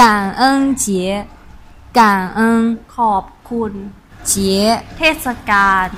感恩节感恩ขอบคุณ节เทศกาล